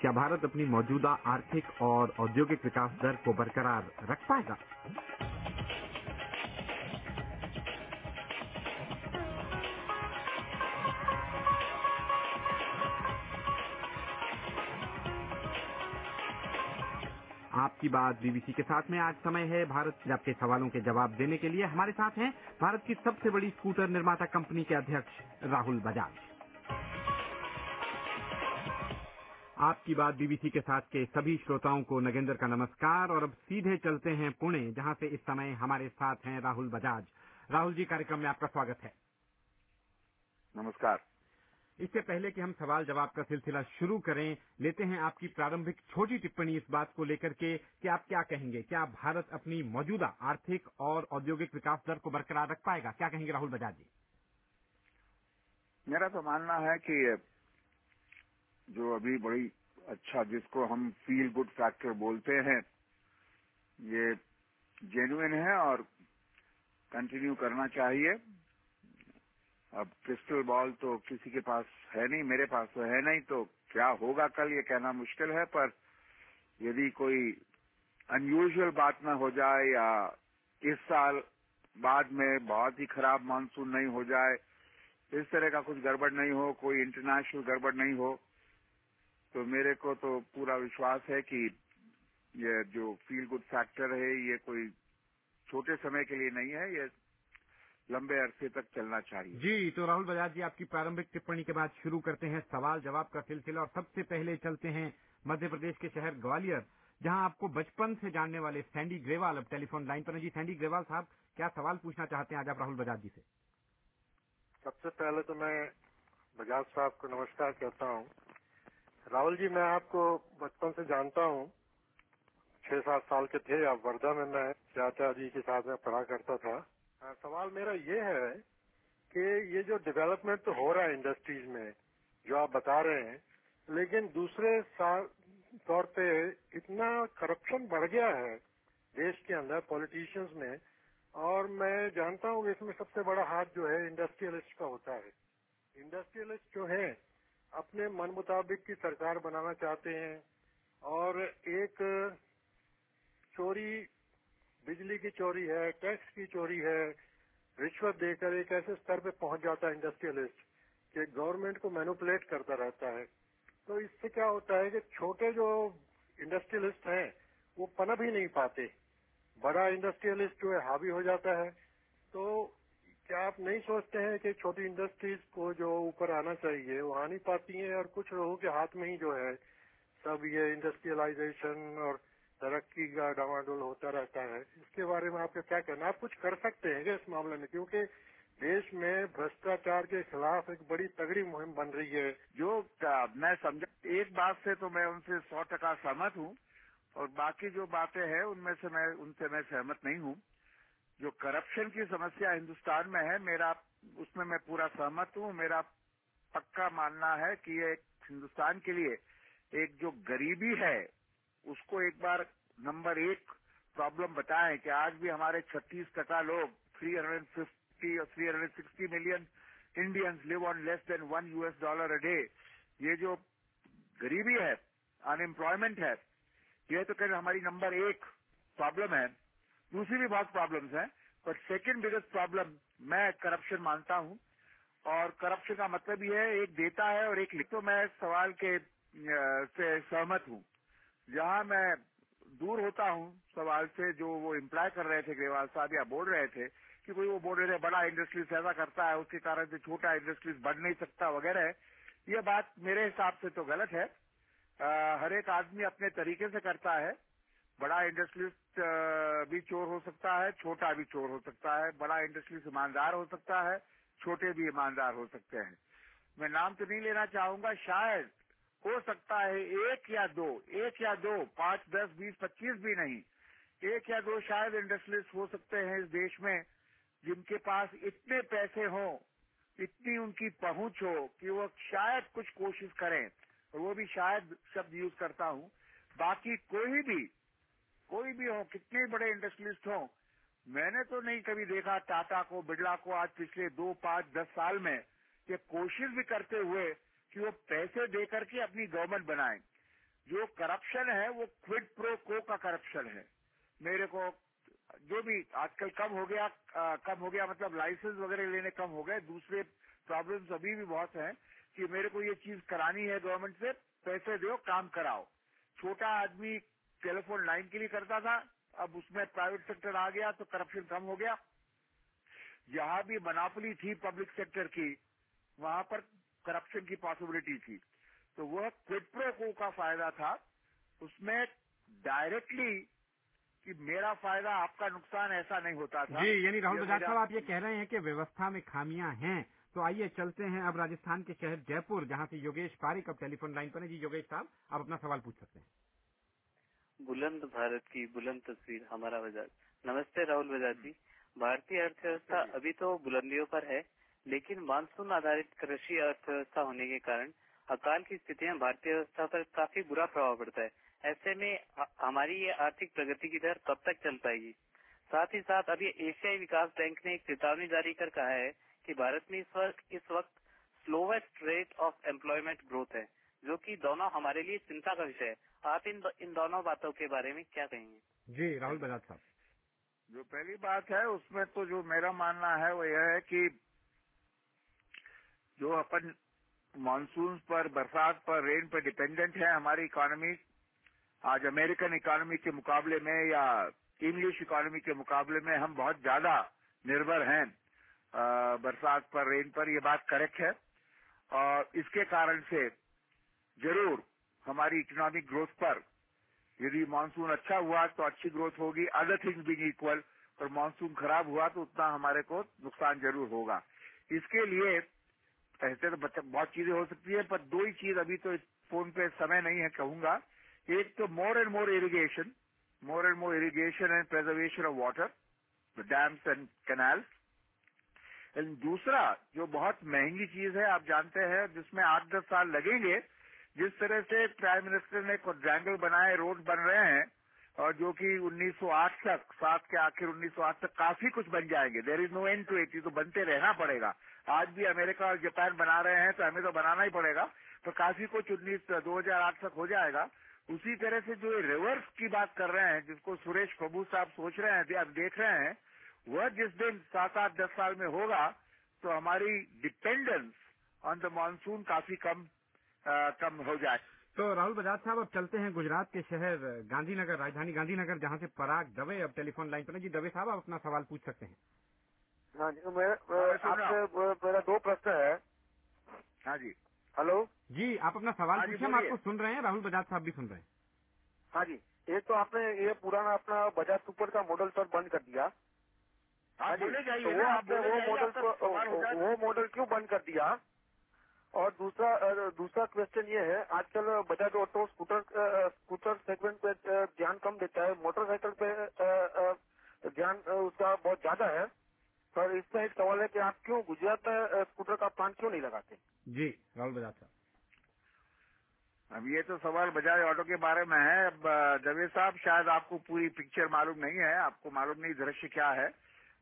क्या भारत अपनी मौजूदा आर्थिक और औद्योगिक विकास दर को बरकरार रख पाएगा? आपकी बात बीबीसी के साथ में आज समय है। भारत आपके सवालों के जवाब देने के लिए हमारे साथ हैं भारत की सबसे बड़ी स्कूटर निर्माता कंपनी के अध्यक्ष राहुल बजाज। आपकी बात बीबीसी के साथ के सभी श्रोताओं को नगेंद्र का नमस्कार और अब सीधे चलते हैं पुणे जहाँ से इस समय हमारे साथ हैं राहुल बजाज। राहुल जी कार्यक्रम में आपका स्वागत है। नमस्कार। इससे पहले कि हम सवाल जवाब का सिलसिला शुरू करें लेते हैं आपकी प्रारंभिक छोटी टिप्पणी इस बात को लेकर के कि आप क्या कहेंगे? क्या भारत अपनी मौजूदा आर्थिक और औद्योगिक विकास दर को बरकरार रख पाएगा? क्या कहेंगे राहुल बजाज जी? मेरा तो मानना है कि जो अभी बड़ी अच्छा जिसको हम फील गुड फैक्टर बोलते हैं, ये जेन्युन है और कंटिन्यू करना चाहिए। अब क्रिस्टल बॉल तो किसी के पास है नहीं, मेरे पास तो है नहीं तो क्या होगा कल, ये कहना मुश्किल है, पर यदि कोई अनयूजल बात न हो जाए या इस साल बाद में बहुत ही खराब मानसून नहीं हो जाए, इस तरह का कुछ गड़बड़ नहीं हो, कोई इंटरनेशनल गड़बड़ नहीं हो तो मेरे को तो पूरा विश्वास है कि ये जो फील गुड फैक्टर है ये कोई छोटे समय के लिए नहीं है ये लंबे अरसे तक चलना चाहिए। जी तो राहुल बजाज जी आपकी प्रारंभिक टिप्पणी के बाद शुरू करते हैं सवाल जवाब का सिलसिला और सबसे पहले चलते हैं मध्य प्रदेश के शहर ग्वालियर जहाँ आपको बचपन से जानने वाले सैंडी ग्रेवाल अब टेलीफोन लाइन पर हैं। जी सैंडी ग्रेवाल साहब क्या सवाल पूछना चाहते हैं आज आप राहुल बजाज जी से? सबसे पहले तो मैं बजाज साहब को नमस्कार कहता हूँ। राहुल जी मैं आपको बचपन से जानता हूँ। छह सात साल के थे आप वर्धा में मैं चाचा जी के साथ में पढ़ा करता था। आ, सवाल मेरा ये है कि ये जो डेवलपमेंट तो हो रहा है इंडस्ट्रीज़ में जो आप बता रहे हैं लेकिन दूसरे तौर पे इतना करप्शन बढ़ गया है देश के अंदर पॉलिटिशियंस में और मैं जानता हूँ इसमें सबसे बड़ा हाथ जो है इंडस्ट्रियलिस्ट का होता है। इंडस्ट्रियलिस्ट जो है अपने मन मुताबिक की सरकार बनाना चाहते हैं और एक चोरी, बिजली की चोरी है, टैक्स की चोरी है, रिश्वत देकर एक ऐसे स्तर पे पहुँच जाता है इंडस्ट्रियलिस्ट कि गवर्नमेंट को मैनुपुलेट करता रहता है। तो इससे क्या होता है कि छोटे जो इंडस्ट्रियलिस्ट हैं, वो पनप ही नहीं पाते। बड़ा इंडस्ट्रियलिस्ट जो है, हावी हो जाता है। तो क्या आप नहीं सोचते हैं कि छोटी इंडस्ट्रीज़ को जो ऊपर आना चाहिए, वो आ नहीं पाती हैं और कुछ लोगों के हाथ में ही जो है, सब ये इंडस्ट्रियलाइजेशन और तरक्की का डावाडोल होता रहता है। इसके बारे में आपका क्या कहना आप कुछ कर सकते हैं क्या इस मामले में? क्योंकि देश में भ्रष्टाचार के खिलाफ एक बड़ी तगड़ी मुहिम बन रही है। जो मैं समझा, एक बात से तो मैं उनसे सौ टका सहमत हूँ और बाकी जो बातें हैं, उनमें से मैं, उनसे मैं सहमत नहीं हूँ। जो करप्शन की समस्या हिंदुस्तान में है, मेरा, उसमें मैं पूरा सहमत हूँ। मेरा पक्का मानना है कि ये हिंदुस्तान के लिए एक जो गरीबी है, उसको एक बार नंबर एक प्रॉब्लम बताएँ कि आज भी हमारे 36 टका लोग 350 और 360 million Indians live on less than one US dollar a day ये जो गरीबी है अनएम्प्लॉयमेंट है, ये तो कहीं हमारी नंबर एक प्रॉब्लम है। दूसरी भी बहुत प्रॉब्लम्स हैं पर सेकंड बिगेस्ट प्रॉब्लम मैं करप्शन मानता हूँ। और करप्शन का मतलब ये है एक देता है और एक लिख तो मैं सवाल के से सहमत हूँ। जहाँ मैं दूर होता हूँ सवाल से जो वो इम्प्लाय कर रहे थे ग्रेवाल साहब या बोल रहे थे कि कोई वो बोल रहे थे बड़ा इंडस्ट्रीज़ ऐसा करता है उसके कारण से छोटा इंडस्ट्रीज़ बढ़ नहीं सकता वगैरह। ये बात मेरे हिसाब से तो गलत है। आ, हर एक आदमी अपने तरीके से करता है। बड़ा इंडस्ट्रीज़ भी चोर हो सकता है, छोटा भी चोर हो सकता है, बड़ा इंडस्ट्रीज़ ईमानदार हो सकता है, छोटे भी ईमानदार हो सकते हैं। मैं नाम तो नहीं लेना चाहूँगा, शायद हो सकता है एक या दो, एक या दो, पाँच, दस, बीस, पच्चीस भी नहीं, एक या दो शायद इंडस्ट्रियलिस्ट हो सकते हैं इस देश में, जिनके पास इतने पैसे हों, इतनी उनकी पहुँच हो कि वो शायद कुछ कोशिश करें, और वो भी शायद शब्द यूज़ करता हूँ। बाकी कोई भी कोई भी हो कितने बड़े इंडस्ट्रियलिस्ट हो मैंने तो नहीं कभी देखा टाटा को बिड़ला को आज पिछले दो पाँच दस साल में कि कोशिश भी करते हुए कि वो पैसे दे करके अपनी गवर्नमेंट बनाए। जो करप्शन है वो क्विड प्रो को का करप्शन है। मेरे को जो भी आजकल कम हो गया आ, कम हो गया मतलब लाइसेंस वगैरह लेने कम हो गए दूसरे प्रॉब्लम्स अभी भी बहुत हैं कि मेरे को ये चीज़ करानी है गवर्नमेंट से पैसे दो काम कराओ। छोटा आदमी टेलीफोन लाइन के लिए करता था अब उसमें प्राइवेट सेक्टर आ गया तो करप्शन कम हो गया। जहाँ भी मनापली थी पब्लिक सेक्टर की वहाँ पर करप्शन की पॉसिबिलिटी थी। तो वह क्विड का फ़ायदा था। उसमें डायरेक्टली कि मेरा फ़ायदा आपका नुकसान ऐसा नहीं होता था। जी यानी राहुल बजाज साहब आप ये कह रहे हैं कि व्यवस्था में खामियाँ हैं तो आइए चलते हैं अब राजस्थान के शहर जयपुर जहाँ से योगेश पारिक अब टेलीफोन लाइन पर है। जी योगेश साहब आप अपना सवाल पूछ सकते हैं। बुलंद भारत की बुलंद तस्वीर हमारा बजाज। नमस्ते राहुल बजाज। जी भारतीय अर्थव्यवस्था अभी तो बुलंदियों पर है लेकिन मानसून आधारित कृषि अर्थव्यवस्था होने के कारण अकाल की स्थितियाँ भारतीय व्यवस्था पर काफ़ी बुरा प्रभाव पड़ता है। ऐसे में हमारी ये आर्थिक प्रगति की दर कब तक चल पाएगी? साथ ही साथ अभी एशियाई विकास बैंक ने एक चेतावनी जारी कर कहा है कि भारत में इस वक्त इस वक्त slowest rate of employment growth है। जो कि दोनों हमारे लिए चिंता का विषय है। आप इन इन दोनों बातों के बारे में क्या कहेंगे? जी राहुल बजाज साहब। जो पहली बात है उसमें तो जो मेरा मानना है वो यह है कि जो अपन मानसून पर बरसात पर रेन पर डिपेंडेंट है हमारी इकोनॉमी आज अमेरिकन इकोनॉमी के मुकाबले में या इंग्लिश इकोनॉमी के मुकाबले में हम बहुत ज़्यादा निर्भर हैं। बरसात पर रेन पर ये बात करेक्ट है। और इसके कारण से ज़रूर, हमारी इकोनॉमिक ग्रोथ पर। यदि मानसून अच्छा हुआ तो अच्छी ग्रोथ होगी अदर थिंग्स बीइंग इक्वल और मानसून खराब हुआ तो उतना हमारे को नुकसान ज़रूर होगा। इसके लिए ऐसे तो बहुत चीज़ें हो सकती है, पर दो ही चीज़ अभी तो फ़ोन पे समय नहीं है कहूँगा। एक तो more and more irrigation more and more irrigation and preservation of water dams and canal and दूसरा, जो बहुत महँगी चीज़ है, आप जानते हैं, जिसमें आठ दस साल लगेंगे जिस तरह से प्राइम मिनिस्टर ने क्वाड्रैंगल बनाए, रोड बन रहे हैं, और जो कि 1908 तक, सात के आखिर 1908 तक काफ़ी कुछ बन जाएँगे। There is no end to it तो बनते रहना पड़ेगा। आज भी अमेरिका और जापान बना रहे हैं तो हमें तो बनाना ही पड़ेगा। तो काफ़ी कुछ उन्नीस, दो तक हो जाएगा। उसी तरह से जो रिवर्स की बात कर रहे हैं, जिसको सुरेश प्रभु साहब सोच रहे हैं अब देख रहे हैं, वह जिस दिन सात आठ, दस साल में होगा तो हमारी डिपेंडेंस ऑन द मानसून काफ़ी कम आ, कम हो जाए। तो राहुल बजाज साहब अब चलते हैं गुजरात के शहर गांधीनगर राजधानी गांधीनगर जहाँ से पराग दवे अब टेलीफोन लाइन पर जी दवे साहब आप अपना सवाल पूछ सकते हैं। हाँ जी तो मैं आपसे मेरा दो प्रश्न है। हाँ जी। हेलो? जी आप अपना सवाल हाँ पूछिए हम आपको सुन रहे हैं राहुल बजाज साहब भी सुन रहे हैं। हाँ जी एक तो आपने ये पुराना अपना बजाज सुपर का मॉडल सर बंद कर दिया। हाँ जी तो वो आपने वो मॉडल वो मॉडल क्यों बंद कर दिया? और दूसरा दूसरा क्वेश्चन ये है आजकल Bajaj auto scooter scooter segment पे ध्यान कम देता है। मोटरसाइकिल पे ध्यान उसका बहुत ज़्यादा है। सर इसमें एक सवाल है कि आप क्यों गुजरात में स्कूटर का प्लान क्यों नहीं लगाते? जी राहुल बजाज साहब अब ये तो सवाल बजाज ऑटो के बारे में है। अब दवे साहब शायद आपको पूरी पिक्चर मालूम नहीं है। आपको मालूम नहीं दृश्य क्या है।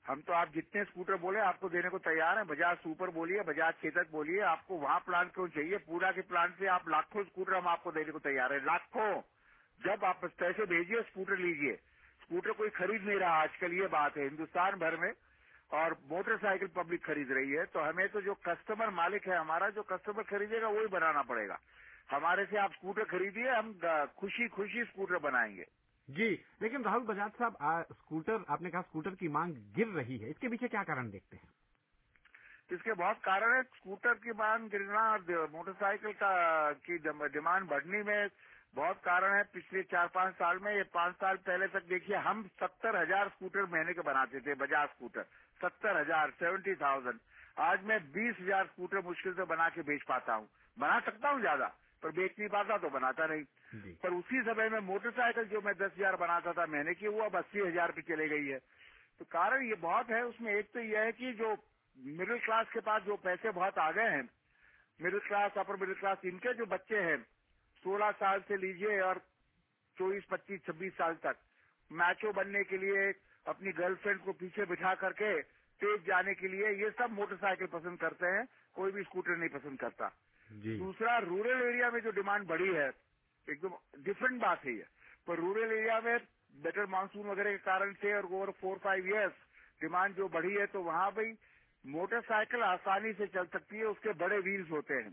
हम तो आप जितने स्कूटर बोले, आपको देने को तैयार हैं। बजाज सुपर बोलिए, बजाज चेतक बोलिए, आपको वहाँ प्लान क्यों चाहिए। पूरा के प्लांट से आप लाखों स्कूटर हम आपको देने को तैयार है। लाखों। जब आप पैसे भेजिए, स्कूटर लीजिए। स्कूटर कोई खरीद नहीं रहा, आजकल ये बात है। हिंदुस्तान भर में और मोटरसाइकिल पब्लिक खरीद रही है तो हमें तो जो कस्टमर मालिक है हमारा, जो कस्टमर खरीदेगा वही बनाना पड़ेगा। हमारे से आप स्कूटर खरीदिए, हम खुशी खुशी स्कूटर बनाएँगे। जी, लेकिन राहुल बजाज साहब स्कूटर, आपने कहा स्कूटर की मांग गिर रही है, इसके पीछे क्या कारण देखते हैं? इसके बहुत कारण है। स्कूटर की मांग गिरना और मोटरसाइकिल का, की डिमांड बढ़ने में बहुत कारण है। पिछले चार पाँच साल में, ये पाँच साल पहले तक देखिए, हम सत्तर हज़ार स्कूटर महीने के बनाते थे, बजाज स्कूटर, सत्तर हज़ार, सेवेंटी थाउज़ेंड। आज मैं बीस हज़ार स्कूटर मुश्किल से बना के बेच पाता हूँ। बना सकता हूँ ज़्यादा पर बेच नहीं पाता तो बनाता नहीं। पर उसी समय में मोटरसाइकिल जो मैं दस हज़ार बनाता था महीने की वो अब अस्सी हज़ार पे चले गई है। तो कारण ये बहुत है उसमें एक तो यह है कि जो मिडिल क्लास के पास जो पैसे बहुत आ गए हैं middle class upper middle class इनके जो बच्चे हैं सोलह साल से लीजिए और चौबीस पच्चीस छब्बीस साल तक मैचो बनने के लिए अपनी गर्लफ्रेंड को पीछे बिठा करके तेज जाने के लिए ये सब मोटरसाइकिल पसंद करते हैं कोई भी स्कूटर नहीं पसंद करता। दूसरा रूरल एरिया में जो डिमांड बढ़ी है एकदम डिफरेंट बात है ये। पर रूरल एरिया में बेटर मानसून वगैरह के कारण से और over four five years demand जो बढ़ी है तो वहाँ भाई मोटरसाइकिल आसानी से चल सकती है उसके बड़े व्हील्स होते हैं।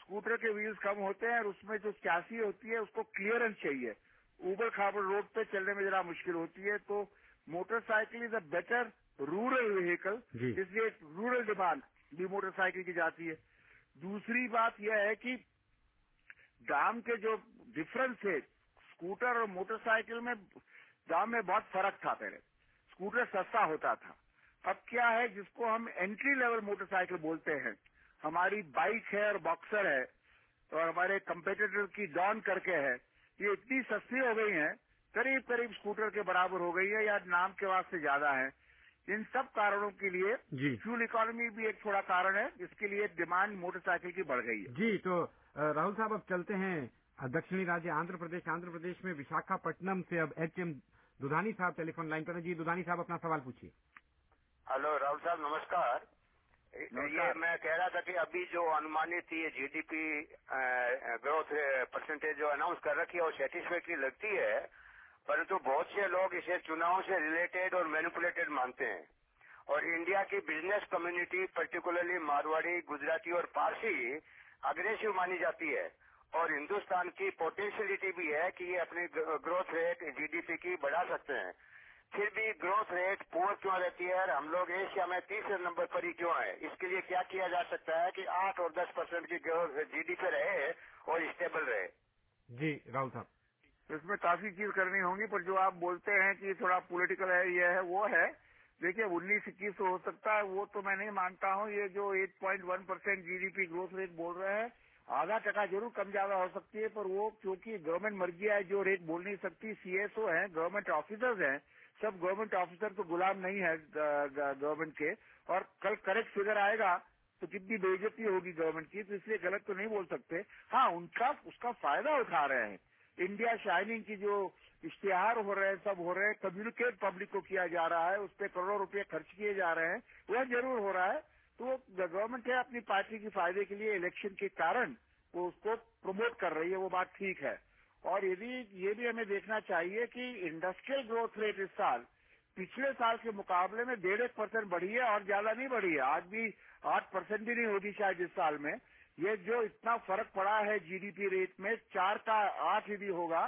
स्कूटर के व्हील्स कम होते हैं और उसमें जो चैसी होती है उसको क्लियरेंस चाहिए। ऊबर खाबर रोड पे चलने में जरा मुश्किल होती है तो motorcycle is a better rural vehicle इसलिए रूरल डिमांड भी मोटरसाइकिल की जाती है। दूसरी बात यह है कि दाम के जो डिफरेंस है स्कूटर और मोटरसाइकिल में, दाम में बहुत फ़र्क था पहले। स्कूटर सस्ता होता था। अब क्या है, जिसको हम एंट्री लेवल मोटरसाइकिल बोलते हैं, हमारी बाइक है और बॉक्सर है, और हमारे कंपेटिटर की डॉन करके है, ये इतनी सस्ती हो गई है करीब करीब स्कूटर के बराबर हो गई है या नाम के वास्ते ज़्यादा है। इन सब कारणों के लिए फ्यूल इकोनॉमी भी एक थोड़ा कारण है जिसके लिए डिमांड मोटरसाइकिल की बढ़ गई है। जी तो राहुल साहब अब चलते हैं दक्षिणी राज्य आंध्र प्रदेश। आंध्र प्रदेश में विशाखापट्टनम से अब एच एम दुधानी साहब टेलीफोन लाइन पर जी दुधानी साहब अपना सवाल पूछिए। हेलो राहुल साहब नमस्कार। ये मैं कह रहा था कि अभी जो अनुमानित ये जीडीपी ग्रोथ परसेंटेज जो अनाउंस कर रखी है वो सेटिस्फैक्ट्री लगती है परंतु बहुत से लोग इसे चुनाव से रिलेटेड और मैनिपुलेटेड मानते हैं। और इंडिया की business community particularly Marwari, Gujarati और पारसी अग्रेसिव मानी जाती है। और हिंदुस्तान की पोटेंशियलिटी भी है कि ये अपनी ग्रोथ रेट जीडीपी की बढ़ा सकते हैं। फिर भी ग्रोथ रेट पुअर क्यों रहती है और हम लोग एशिया में तीसरे नंबर पर ही क्यों है? इसके लिए क्या किया जा सकता है कि आठ और दस परसेंट की ग्रोथ जीडीपी रहे और स्टेबल रहे? जी, राहुल साहब। इसमें काफ़ी चीज़ करनी होंगी, पर जो आप बोलते हैं कि थोड़ा पॉलिटिकल है, ये है, वो है। देखिए, उन्नीस इक्कीस हो सकता है, वो तो मैं नहीं मानता हूँ। ये जो 8.1 परसेंट जीडीपी ग्रोथ रेट बोल रहे हैं, आधा टका ज़रूर कम ज़्यादा हो सकती है, पर वो क्योंकि गवर्नमेंट मर्ज़ी है जो रेट बोल नहीं सकती सीएसओ है गवर्नमेंट ऑफिसर्स हैं, सब गवर्नमेंट ऑफिसर तो गुलाम नहीं है गवर्नमेंट के। और कल करेक्ट फिगर आएगा तो कितनी बेइज्जती होगी गवर्नमेंट की तो इसलिए गलत तो नहीं बोल सकते। हाँ उनका, उसका फ़ायदा उठा रहे हैं। इंडिया शाइनिंग की जो इश्तेहार हो रहे हैं, सब हो रहे हैं कम्युनिकेट पब्लिक को किया जा रहा है, उस पर करोड़ों रुपए खर्च किए जा रहे हैं, वह ज़रूर हो रहा है। तो गवर्नमेंट है अपनी पार्टी के फ़ायदे के लिए इलेक्शन के कारण वो उसको प्रमोट कर रही है, वो बात ठीक है। और यदि ये भी हमें देखना चाहिए कि इंडस्ट्रियल ग्रोथ रेट इस साल, पिछले साल के मुकाबले में डेढ़ एक परसेंट बढ़ी है और ज़्यादा नहीं बढ़ी है। आज भी आठ परसेंट भी नहीं होगी शायद इस साल में। ये जो इतना फ़र्क पड़ा है जीडीपी रेट में चार का आठ यदि होगा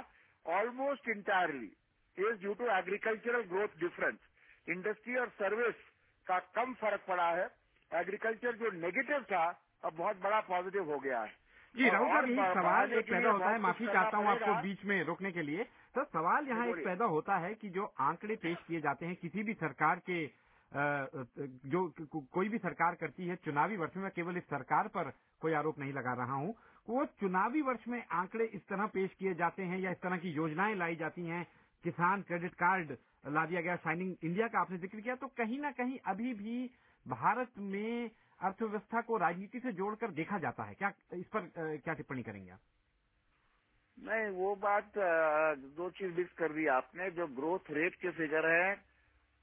almost entirely is due to agricultural growth difference industry और सर्विस का कम फ़र्क पड़ा है। एग्रीकल्चर जो नेगेटिव था अब बहुत बड़ा पॉजिटिव हो गया है। जी राहुल साहब यही सवाल एक पैदा होता है माफ़ी चाहता हूँ आपको बीच में रोकने के लिए। सर सवाल यहाँ एक पैदा होता है कि जो आंकड़े पेश किए जाते हैं किसी भी सरकार के जो कोई भी सरकार करती है, चुनावी वर्ष में केवल इस सरकार पर कोई आरोप नहीं लगा रहा हूँ। वो चुनावी वर्ष में आंकड़े इस तरह पेश किए जाते हैं या इस तरह की योजनाएँ लाई जाती हैं, किसान क्रेडिट कार्ड ला दिया गया, शाइनिंग इंडिया का आपने ज़िक्र किया तो कहीं ना कहीं अभी भी भारत में अर्थव्यवस्था को राजनीति से जोड़कर देखा जाता है। क्या इस पर क्या टिप्पणी करेंगे आप? नहीं, वो बात दो चीज़ मिक्स कर दी आपने। जो ग्रोथ रेट के फिगर है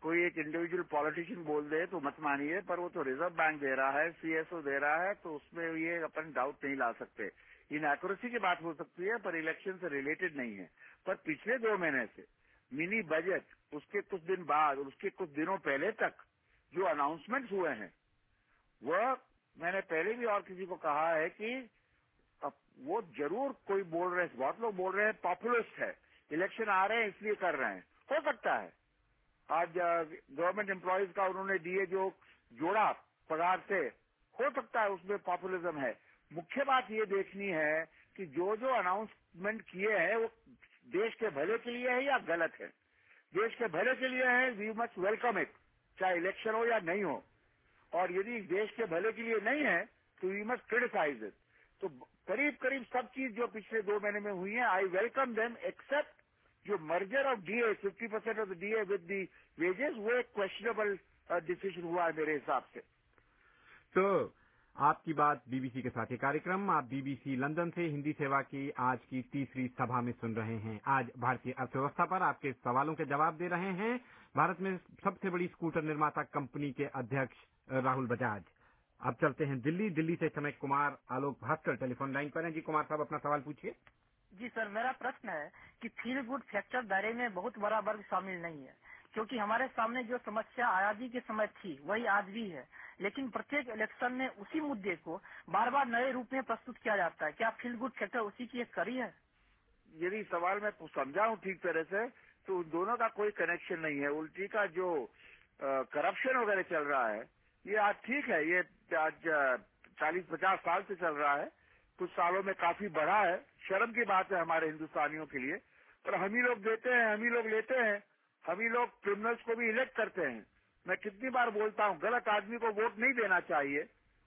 कोई एक इंडिविजुअल पॉलिटिशियन बोल दे तो मत मानिए, पर वो तो रिज़र्व बैंक दे रहा है सीएसओ दे रहा है तो उसमें ये अपन डाउट नहीं ला सकते। इन एक्यूरेसी की बात हो सकती है, पर इलेक्शन से रिलेटेड नहीं है। पर पिछले दो महीने से मिनी बजट उसके कुछ दिन बाद, उसके कुछ दिनों पहले तक जो अनाउंसमेंट हुए हैं, वह मैंने पहले भी और किसी को कहा है कि वो ज़रूर कोई बोल रहे बहुत लोग बोल रहे हैं पॉपुलिस्ट है। इलेक्शन आ रहे हैं, इसलिए कर रहे हैं। हो सकता है। आज गवर्नमेंट एम्प्लॉयज़ का उन्होंने दिए जो जोड़ा पगार से, हो सकता है उसमें पॉपुलिज्म है। मुख्य बात ये देखनी है कि जो जो अनाउंसमेंट किए हैं, वो देश के भले के लिए है या गलत है? देश के भले के लिए है वी मस्ट वेलकम इट चाहे इलेक्शन हो या नहीं हो। और यदि देश के भले के लिए नहीं है तो वी मस्ट क्रिटिसाइज इट तो करीब करीब सब चीज़ जो पिछले दो महीने में हुई है आई वेलकम देम एक्सेप्ट जो merger of DA fifty percent of DA with the wages वो एक क्वेश्चनेबल डिसीज़न हुआ है मेरे हिसाब से। तो आपकी बात बीबीसी के साथ कार्यक्रम। आप बीबीसी लंदन से हिंदी सेवा की आज की तीसरी सभा में सुन रहे हैं। आज भारतीय अर्थव्यवस्था पर आपके सवालों के जवाब दे रहे हैं। भारत में सबसे बड़ी स्कूटर निर्माता कंपनी के अध्यक्ष राहुल बजाज। अब चलते हैं दिल्ली। दिल्ली से समय कुमार, आलोक भास्कर, टेलीफोन लाइन पर हैं। जी कुमार साहब, अपना सवाल पूछिए। जी सर, मेरा प्रश्न है कि फील गुड फैक्टर दायरे में बहुत बड़ा वर्ग शामिल नहीं है, क्योंकि हमारे सामने जो समस्या आज़ादी के समय थी, वही आज भी है। लेकिन प्रत्येक इलेक्शन में उसी मुद्दे को बार बार नए रूप में प्रस्तुत किया जाता है। क्या फील गुड फैक्टर उसी की एक कड़ी है? यदि सवाल मैं समझा हूँ ठीक तरह से तो उन दोनों का कोई कनेक्शन नहीं है। उल्टी का जो करप्शन वगैरह चल रहा है, ये आज ठीक है। ये आज चालीस पचास साल से चल रहा है। कुछ सालों में काफ़ी बढ़ा है। शर्म की बात है हमारे हिंदुस्तानियों के लिए। पर हम ही लोग देते हैं, हम ही लोग लेते हैं, हम ही लोग क्रिमिनल्स को भी इलेक्ट करते हैं। मैं कितनी बार बोलता हूँ, गलत आदमी को वोट नहीं देना चाहिए।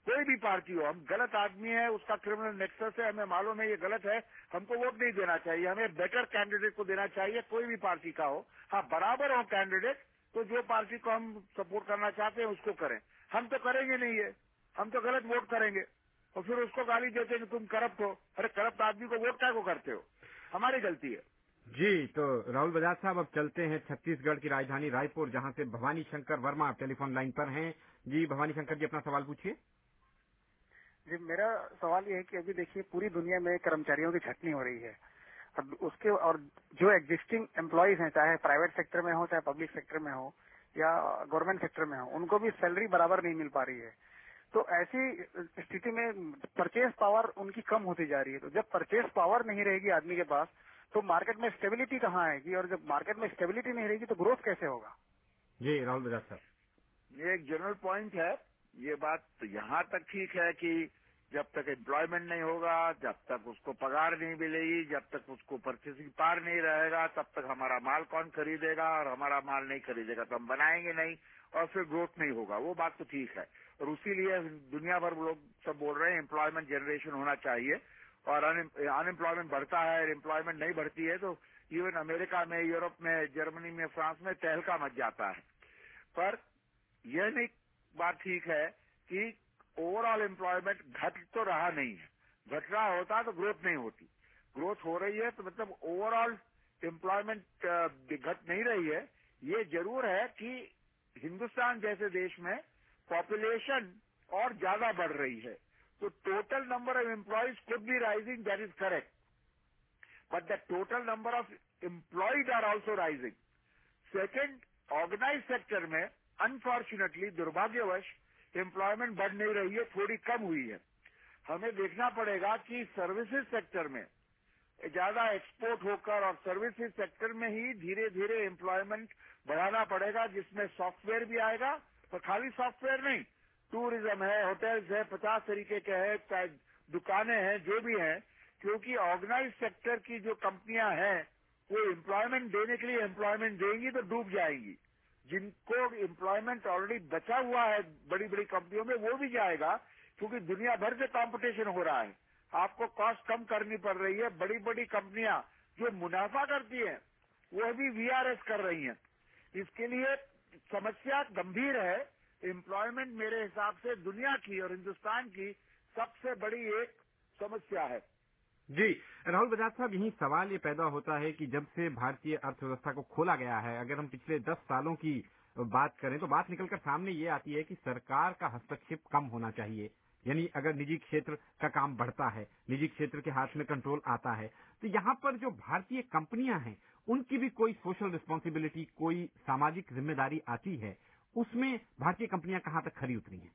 कोई भी पार्टी हो, हम गलत आदमी है, उसका क्रिमिनल नेक्सस है, हमें मालूम है ये गलत है, हमको वोट नहीं देना चाहिए। हमें बेटर कैंडिडेट को देना चाहिए, कोई भी पार्टी का हो। हाँ बराबर हो कैंडिडेट तो जो पार्टी को हम सपोर्ट करना चाहते हैं, उसको करें। हम तो करेंगे नहीं ये। हम तो गलत वोट करेंगे। और फिर उसको गाली देते हैं कि तुम करप्ट हो। अरे करप्ट आदमी को वोट क्या को करते हो? हमारी गलती है। जी तो राहुल बजाज साहब अब चलते हैं छत्तीसगढ़ की राजधानी रायपुर जहाँ से भवानी शंकर वर्मा टेलीफोन लाइन पर हैं। जी भवानी शंकर जी अपना सवाल पूछिए। जी मेरा सवाल ये है कि अभी देखिए पूरी दुनिया में कर्मचारियों की छटनी हो रही है। अब उसके और जो एग्जिस्टिंग एम्प्लॉयज़ हैं चाहे प्राइवेट सेक्टर में हो चाहे पब्लिक सेक्टर में हो या गवर्नमेंट सेक्टर में हो उनको भी सैलरी बराबर नहीं मिल पा रही है। तो ऐसी स्थिति में परचेज पावर उनकी कम होती जा रही है। तो जब परचेज पावर नहीं रहेगी आदमी के पास तो मार्केट में स्टेबिलिटी कहाँ आएगी? और जब मार्केट में स्टेबिलिटी नहीं रहेगी तो ग्रोथ कैसे होगा? जी राहुल बजाज साहब ये एक जनरल पॉइंट है। ये बात तो यहाँ तक ठीक है कि जब तक एम्प्लॉयमेंट नहीं होगा, जब तक उसको पगार नहीं मिलेगी, जब तक उसको परचेसिंग पार नहीं रहेगा, तब तक हमारा माल कौन खरीदेगा और हमारा माल नहीं खरीदेगा तो हम बनाएँगे नहीं और फिर ग्रोथ नहीं होगा। वो बात तो ठीक है। और उसीलिए दुनिया भर लोग सब बोल रहे हैं एम्प्लॉयमेंट जनरेशन होना चाहिए और अनएम्प्लॉयमेंट बढ़ता है एम्प्लॉयमेंट नहीं बढ़ती है तो इवन अमेरिका में, यूरोप में, जर्मनी में, फ्रांस में तहलका मच जाता है। पर यह नहीं बात ठीक है कि ओवरऑल एम्प्लॉयमेंट घट तो रहा नहीं है। घट रहा होता तो ग्रोथ नहीं होती। ग्रोथ हो रही है तो मतलब ओवरऑल एम्प्लॉयमेंट घट नहीं रही है। ये ज़रूर है कि हिंदुस्तान जैसे देश में पॉपुलेशन और ज़्यादा बढ़ रही है। तो total number of employees could be rising that is correct but the total number of employees are also rising second organise sector में अनफॉर्चुनेटली दुर्भाग्यवश एम्प्लॉयमेंट बढ़ नहीं रही है, थोड़ी कम हुई है। हमें देखना पड़ेगा कि सर्विसेज़ सेक्टर में ज़्यादा एक्सपोर्ट होकर और सर्विसेज़ सेक्टर में ही धीरे धीरे एम्प्लॉयमेंट बढ़ाना पड़ेगा, जिसमें सॉफ्टवेयर भी आएगा तो खाली सॉफ्टवेयर नहीं। टूरिज़्म है होटल्स है, पचास तरीके के है, चाहे दुकानें हैं, जो भी हैं, क्योंकि ऑर्गेनाइज सेक्टर की जो कंपनियाँ हैं, वो एम्प्लॉयमेंट देने के लिए एम्प्लॉयमेंट देंगी तो डूब जाएँगी। जिनको एम्प्लॉयमेंट ऑलरेडी बचा हुआ है बड़ी बड़ी कंपनियों में, वो भी जाएगा, क्योंकि दुनिया भर से कंपटीशन हो रहा है। आपको कॉस्ट कम करनी पड़ रही है। बड़ी बड़ी कंपनियाँ जो मुनाफा करती हैं, वो भी वीआरएस कर रही हैं। इसके लिए समस्या गंभीर है। एम्प्लॉयमेंट मेरे हिसाब से दुनिया की और हिंदुस्तान की सबसे बड़ी एक समस्या है। जी, राहुल बजाज साहब, यही सवाल ये पैदा होता है कि जब से भारतीय अर्थव्यवस्था को खोला गया है, अगर हम पिछले दस सालों की बात करें तो बात निकलकर सामने ये आती है कि सरकार का हस्तक्षेप कम होना चाहिए। यानी अगर निजी क्षेत्र का काम बढ़ता है, निजी क्षेत्र के हाथ में कंट्रोल आता है तो यहाँ पर जो भारतीय कंपनियाँ हैं, उनकी भी कोई सोशल रिस्पॉन्सिबिलिटी कोई सामाजिक ज़िम्मेदारी आती है, उसमें भारतीय कंपनियाँ कहाँ तक खरी उतरी हैं?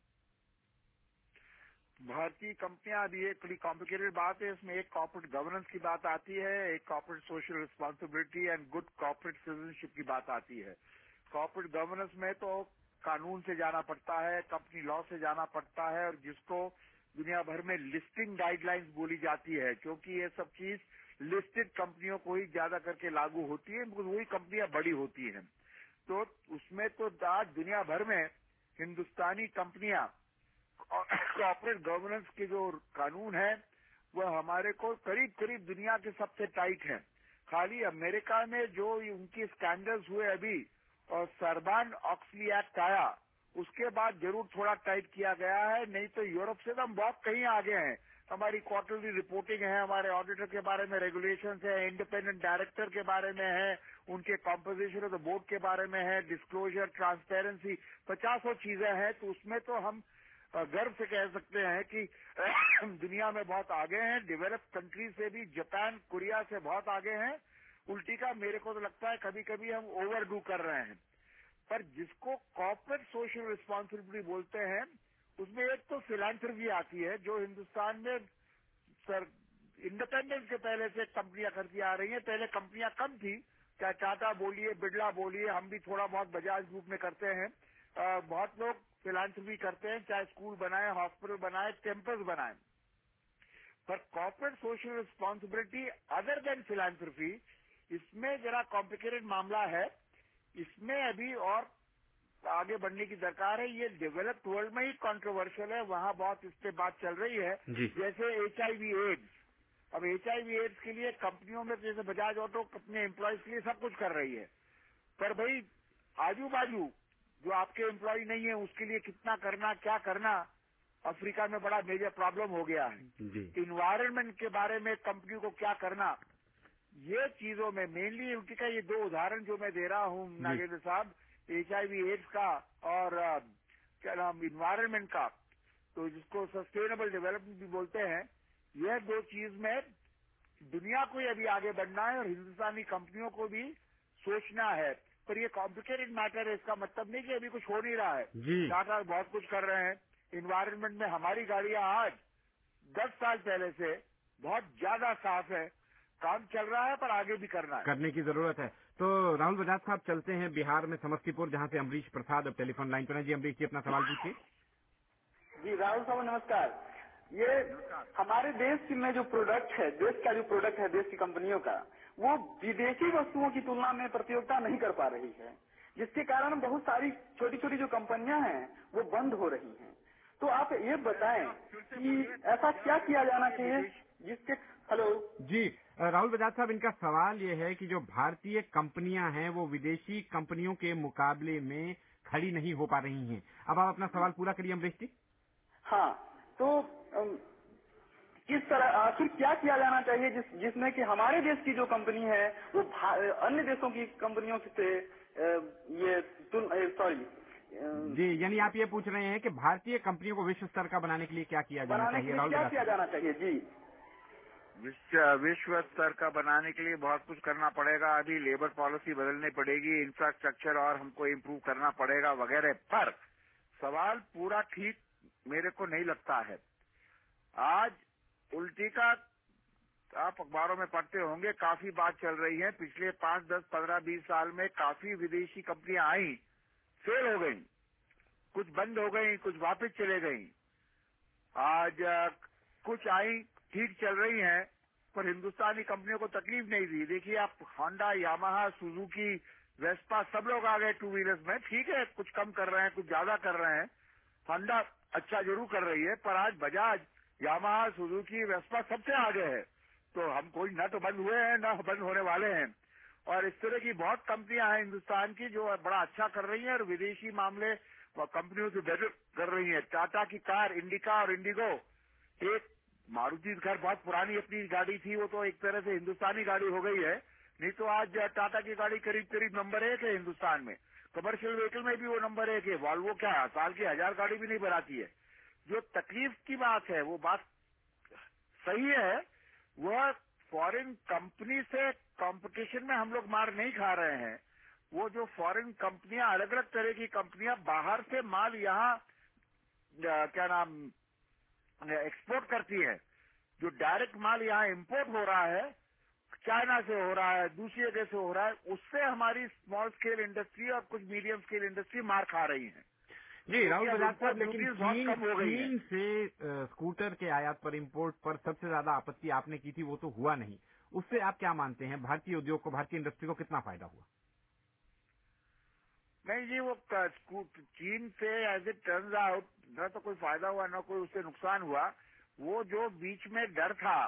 भारतीय कंपनियाँ अभी एक बड़ी कॉम्प्लिकेटेड बात है, इसमें एक कॉर्पोरेट गवर्नेंस की बात आती है, एक corporate social responsibility and good corporate citizenship की बात आती है। कॉर्पोरेट गवर्नेंस में तो कानून से जाना पड़ता है कंपनी लॉ से जाना पड़ता है, और जिसको दुनिया भर में लिस्टिंग गाइडलाइंस बोली जाती है, क्योंकि ये सब चीज़ लिस्टेड कंपनियों को ही ज़्यादा करके लागू होती है बिकॉज़ वही कंपनियाँ बड़ी होती हैं। तो उसमें तो आज दुनिया भर में हिंदुस्तानी कंपनियाँ कॉर्पोरेट गवर्नेंस के जो कानून है, वह हमारे को करीब करीब दुनिया के सबसे टाइट है। खाली अमेरिका में जो उनकी स्कैंडल्स हुए अभी, और सरबान ऑक्सली एक्ट आया, उसके बाद ज़रूर थोड़ा टाइट किया गया है, नहीं तो यूरोप से तो हम बहुत कहीं आगे हैं। हमारी क्वार्टरली रिपोर्टिंग है, हमारे ऑडिटर के बारे में रेगुलेशन है इंडिपेंडेंट डायरेक्टर के बारे में है, उनके कॉम्पोजिशन ऑफ़ द बोर्ड के बारे में है डिस्क्लोजर ट्रांसपेरेंसी पचासों चीज़ें हैं तो उसमें तो हम गर्व से कह सकते हैं कि दुनिया में बहुत आगे हैं डेवलप कंट्री से भी जापान कोरिया से बहुत आगे हैं। उल्टी का मेरे को तो लगता है कभी कभी हम ओवर डू कर रहे हैं। पर जिसको कॉर्पोरेट सोशल रिस्पॉन्सिबिलिटी बोलते हैं उसमें एक तो फिलांथ्रपी आती है जो हिंदुस्तान में सर इंडिपेंडेंस के पहले से कंपनियाँ करती आ रही हैं। पहले कंपनियाँ कम थी चाहे टाटा बोलिए बिरला बोलिए हम भी थोड़ा बहुत बजाज ग्रुप में करते हैं। आ, बहुत लोग फिलांथ्रपी करते हैं चाहे स्कूल बनाए हॉस्पिटल बनाए टेम्पल्स बनाए। पर corporate social responsibility other than philanthropy इसमें जरा कॉम्प्लिकेटेड मामला है। इसमें अभी और आगे बढ़ने की दरकार है। ये डेवलप्ड वर्ल्ड में ही कॉन्ट्रोवर्शियल है। वहाँ बहुत इस पर बात चल रही है। जैसे एचआईवी एड्स अब एचआईवी एड्स के लिए कंपनियों में जैसे बजाज ऑटो अपने एम्प्लॉयज़ के लिए सब कुछ कर रही है। पर भाई आजू बाजू जो आपके एम्प्लॉय नहीं है उसके लिए कितना करना क्या करना अफ्रीका में बड़ा मेजर प्रॉब्लम हो गया है। इन्वायरमेंट के बारे में कंपनी को क्या करना ये चीज़ों में मेनली उनकी का ये दो उदाहरण जो मैं दे रहा हूँ नागेंद्र साहब एचआईवी एड्स का और क्या नाम इन्वायरमेंट का। तो जिसको सस्टेनेबल डेवलपमेंट भी बोलते हैं यह दो चीज़ में दुनिया को अभी आगे बढ़ना है और हिंदुस्तानी कंपनियों को भी सोचना है। पर ये कॉम्प्लिकेटेड मैटर है इसका मतलब नहीं कि अभी कुछ हो नहीं रहा है। टाटा बहुत कुछ कर रहे हैं। इन्वायरमेंट में हमारी गाड़ियाँ आज दस साल पहले से बहुत ज़्यादा साफ़ है। काम चल रहा है पर आगे भी करना है। करने की ज़रूरत है। तो राहुल बजाज साहब चलते हैं बिहार में समस्तीपुर जहाँ से अमरीश प्रसाद अब टेलीफोन लाइन पर है। जी अमरीश जी अपना सवाल पूछिए। जी राहुल साहब नमस्कार। ये हमारे देश में जो प्रोडक्ट है देश का जो प्रोडक्ट है देश की कंपनियों का वो विदेशी वस्तुओं की तुलना में प्रतियोगिता नहीं कर पा रही है जिसके कारण बहुत सारी छोटी छोटी जो कंपनियाँ हैं वो बंद हो रही हैं। तो आप ये बताएँ कि ऐसा क्या किया जाना चाहिए जिसके हेलो? जी राहुल बजाज साहब इनका सवाल ये है कि जो भारतीय कंपनियाँ हैं वो विदेशी कंपनियों के मुकाबले में खड़ी नहीं हो पा रही हैं। अब आप अपना सवाल पूरा करिए अमरीश जी। हाँ तो किस तरह आखिर क्या किया जाना चाहिए जिस जिसमें कि हमारे देश की जो कंपनी है वो अन्य देशों की कंपनियों से ये सॉरी जी यानी आप ये पूछ रहे हैं कि भारतीय कंपनियों को विश्व स्तर का बनाने के लिए क्या किया जाना चाहिए? क्या किया जाना चाहिए? जी। विश्व स्तर का बनाने के लिए बहुत कुछ करना पड़ेगा। अभी लेबर पॉलिसी बदलनी पड़ेगी इंफ्रास्ट्रक्चर और हमको इम्प्रूव करना पड़ेगा वगैरह। पर सवाल पूरा ठीक मेरे को नहीं लगता है। आज उल्टी का आप अखबारों में पढ़ते होंगे, काफ़ी बात चल रही है। पिछले पाँच, दस, पंद्रह, बीस साल में काफ़ी विदेशी कंपनियाँ आई, फेल हो गई। कुछ बंद हो गई, कुछ वापस चले गई। आज कुछ आई, ठीक चल रही हैं, पर हिंदुस्तानी कंपनियों को तकलीफ़ नहीं दी। देखिए, आप होंडा यामाहा सुजुकी वेस्पा सब लोग आ गए टू व्हीलर्स में। ठीक है, कुछ कम कर रहे हैं, कुछ ज़्यादा कर रहे हैं। होंडा अच्छा ज़रूर कर रही है, पर आज बजाज यामाहा सुजुकी वेस्पा सबसे आगे है। तो हम कोई न तो बंद हुए हैं, न बंद होने वाले हैं। और इस तरह की बहुत कंपनियाँ हैं हिंदुस्तान की जो बड़ा अच्छा कर रही हैं और विदेशी मामले कंपनियों से बेटर कर रही हैं। टाटा की कार, इंडिका और इंडिगो। एक मारुति घर बहुत पुरानी अपनी गाड़ी थी, वो तो एक तरह से हिंदुस्तानी गाड़ी हो गई है। नहीं तो आज टाटा की गाड़ी करीब करीब नंबर एक है हिंदुस्तान में। कमर्शियल व्हीकल में भी वो नंबर एक है। वॉल्वो क्या साल की हज़ार गाड़ी भी नहीं बनाती है। जो तकलीफ़ की बात है, वो बात सही है, वह फॉरेन कंपनी से कंपटीशन में हम लोग मार नहीं खा रहे हैं। वो जो फॉरेन कंपनियाँ अलग अलग तरह की कंपनियाँ बाहर से माल यहाँ क्या नाम एक्सपोर्ट करती है। जो डायरेक्ट माल यहाँ इम्पोर्ट हो रहा है चाइना से हो रहा है, दूसरी जगह से हो रहा है, उससे हमारी स्मॉल स्केल इंडस्ट्री और कुछ मीडियम स्केल इंडस्ट्री मार खा रही है। जी राहुल बजाज साहब लेकिन चीन, चीन से स्कूटर के आयात पर इंपोर्ट पर सबसे ज़्यादा आपत्ति आपने की थी वो तो हुआ नहीं। उससे आप क्या मानते हैं? भारतीय उद्योग को भारतीय इंडस्ट्री को कितना फ़ायदा हुआ? नहीं जी वो चीन से एज इट टर्न आउट न तो कोई फ़ायदा हुआ न कोई उससे नुकसान हुआ। वो जो बीच में डर था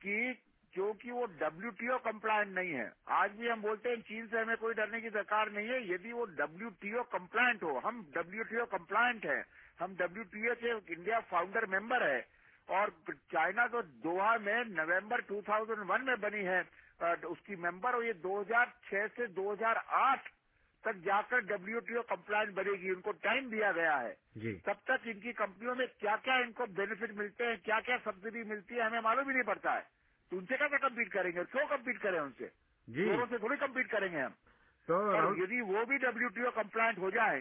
कि क्योंकि वो डब्ल्यूटीओ कंप्लायंट नहीं है। आज भी हम बोलते हैं चीन से हमें कोई डरने की दरकार नहीं है। यदि वो डब्ल्यूटीओ कंप्लायंट हो हम डब्ल्यूटीओ कंप्लायंट है। हम डब्ल्यूटीओ के इंडिया फाउंडर मेंबर है। और चाइना तो दोहा में नवंबर 2001 में बनी है। उसकी मेंबर और ये 2006 से 2008 तक जाकर डब्ल्यूटीओ कंप्लायंट बनेगी। उनको टाइम दिया गया है। जी। तब तक इनकी कंपनियों में क्या क्या इनको बेनिफिट मिलते हैं क्या क्या सब्सिडी मिलती है हमें मालूम ही नहीं पड़ता है। उनसे कैसे कम्पीट करेंगे? क्यों कम्पीट करें उनसे? जी। दोनों से थोड़ी कम्पीट करेंगे हम। तो और यदि वो भी डब्ल्यूटीओ कंप्लायंट हो जाए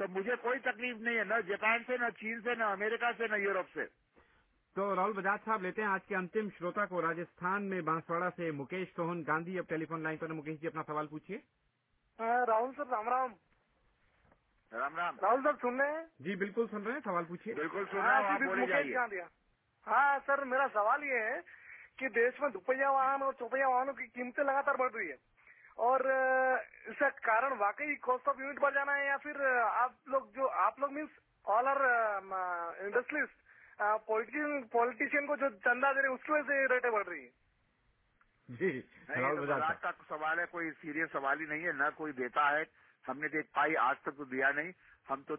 तो मुझे कोई तकलीफ़ नहीं है न जापान से न चीन से न अमेरिका से न यूरोप से। तो राहुल बजाज साहब लेते हैं आज के अंतिम श्रोता को। राजस्थान में बांसवाड़ा से मुकेश सोहन गांधी अब टेलीफोन लाइन पर मुकेश जी अपना सवाल पूछिए। राहुल सर राम राम। राम राम। राहुल सर सुन रहे हैं? जी बिल्कुल सुन रहे हैं। सवाल पूछिए। बिल्कुल सुन रहे रहा हूँ मुकेश गांधिया हाँ सर मेरा सवाल ये है कि देश में दुपहिया वाहन और चौपहिया वाहनों की कीमतें लगातार बढ़ रही है। और इसका कारण वाकई कॉस्ट ऑफ़ यूनिट बढ़ जाना है या फिर आप लोग जो आप लोग means all are industries politician politician को जो चंदा दे रहे हैं उसकी वजह से रेटें बढ़ रही है। जी नहीं तो बजाज का सवाल है कोई सीरियस सवाल ही नहीं है न कोई देता है हमने देख पाई आज तक तो दिया नहीं। हम तो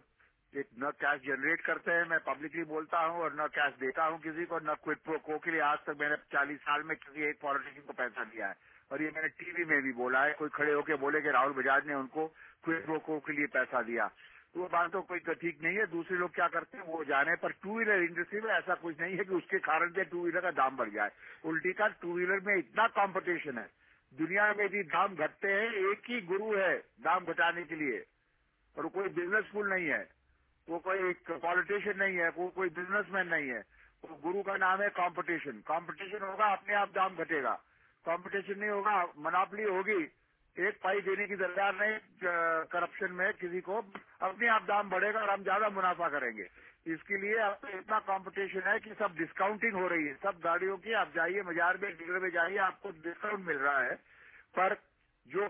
न कैश जनरेट करते हैं, मैं पब्लिकली बोलता हूँ और न कैश देता हूँ किसी को, न क्विट प्रो को के लिए आज तक मैंने चालीस साल में किसी एक पॉलिटिशियन को पैसा दिया है। और ये मैंने टीवी में भी बोला है, कोई खड़े होकर बोले कि राहुल बजाज ने उनको क्विट प्रो को के लिए पैसा दिया। तो वो बात तो कोई ठीक नहीं है, दूसरे लोग क्या करते हैं, वो जाने, पर टू व्हीलर इंडस्ट्री में ऐसा कुछ नहीं है कि उसके कारण से टू व्हीलर का दाम बढ़ जाए। उल्टी का टू व्हीलर में इतना कॉम्पिटिशन है। दुनिया में भी दाम घटते हैं, एक ही गुरु है दाम घटाने के लिए। और कोई बिजनेसफुल नहीं है। वो कोई पॉलिटिशियन नहीं है, वो कोई बिजनेसमैन नहीं है। वो गुरु का नाम है कंपटीशन कंपटीशन होगा, अपने आप दाम घटेगा। कंपटीशन नहीं होगा मनापली होगी। एक पाई देने की दरकार नहीं करप्शन में किसी को। अपने आप दाम बढ़ेगा और हम ज़्यादा मुनाफा करेंगे। इसके लिए अब तो इतना कंपटीशन है कि सब डिस्काउंटिंग हो रही है। सब गाड़ियों की, आप जाइए, बाज़ार में डीलर में जाइए, आपको डिस्काउंट मिल रहा है। पर जो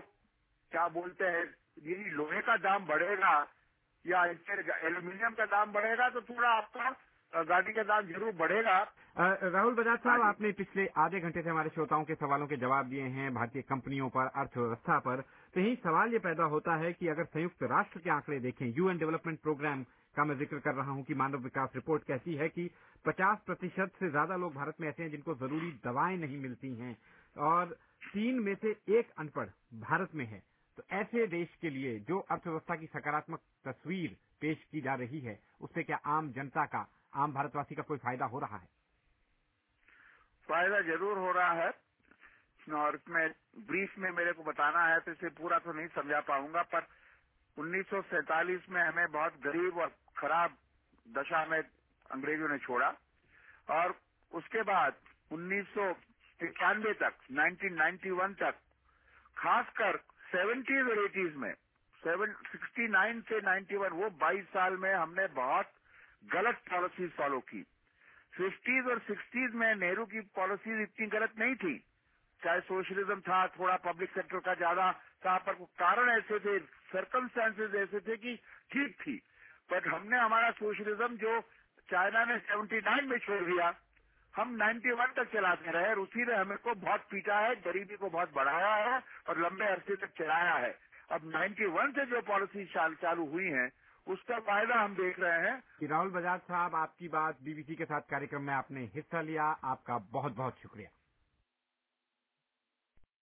क्या बोलते हैं यदि लोहे का दाम बढ़ेगा या इससे एल्यूमिनियम का दाम बढ़ेगा तो थोड़ा आपका गाड़ी का दाम ज़रूर बढ़ेगा। राहुल बजाज साहब हाँ आपने पिछले आधे घंटे से हमारे श्रोताओं के सवालों के जवाब दिए हैं भारतीय कंपनियों पर अर्थव्यवस्था पर। तो यही सवाल ये पैदा होता है कि अगर संयुक्त राष्ट्र के आंकड़े देखें यूएन डेवलपमेंट प्रोग्राम का मैं ज़िक्र कर रहा हूँ कि मानव विकास रिपोर्ट कहती है कि 50 प्रतिशत से ज़्यादा लोग भारत में ऐसे हैं जिनको ज़रूरी दवाएँ नहीं मिलती हैं। और तीन में से एक अनपढ़ भारत में है। तो ऐसे देश के लिए जो अर्थव्यवस्था की सकारात्मक तस्वीर पेश की जा रही है, उससे क्या आम जनता का, आम भारतवासी का कोई फ़ायदा हो रहा है? फ़ायदा ज़रूर हो रहा है। और इसमें ब्रीफ में मेरे को बताना है तो इसे पूरा तो नहीं समझा पाऊँगा, पर उन्नीस में हमें बहुत गरीब और खराब दशा में अंग्रेज़ों ने छोड़ा। और उसके बाद उन्नीस तक 1991 तक, खासकर सेवेंटीज और एटीज में, सेवन, सिक्सटी नाइन से 91 वो 22 साल में हमने बहुत गलत पॉलिसीज़ फॉलो की। फिफ्टीज और सिक्सटीज में नेहरू की पॉलिसीज़ इतनी गलत नहीं थी। चाहे सोशलिज्म था, थोड़ा पब्लिक सेक्टर का ज़्यादा था, पर कारण ऐसे थे सर्कमस्टांसेस ऐसे थे कि ठीक थी। बट हमने हमारा सोशलिज्म जो चाइना ने 79 में छोड़ दिया हम 91 तक चलाते रहे और उसी ने हमें को बहुत पीटा है, गरीबी को बहुत बढ़ाया है और लंबे अरसे तक चलाया है। अब 91 से जो पॉलिसी चालू हुई है, उसका फ़ायदा हम देख रहे हैं। कि राहुल बजाज साहब, आपकी बात बीबीसी के साथ कार्यक्रम में आपने हिस्सा लिया। आपका बहुत बहुत शुक्रिया।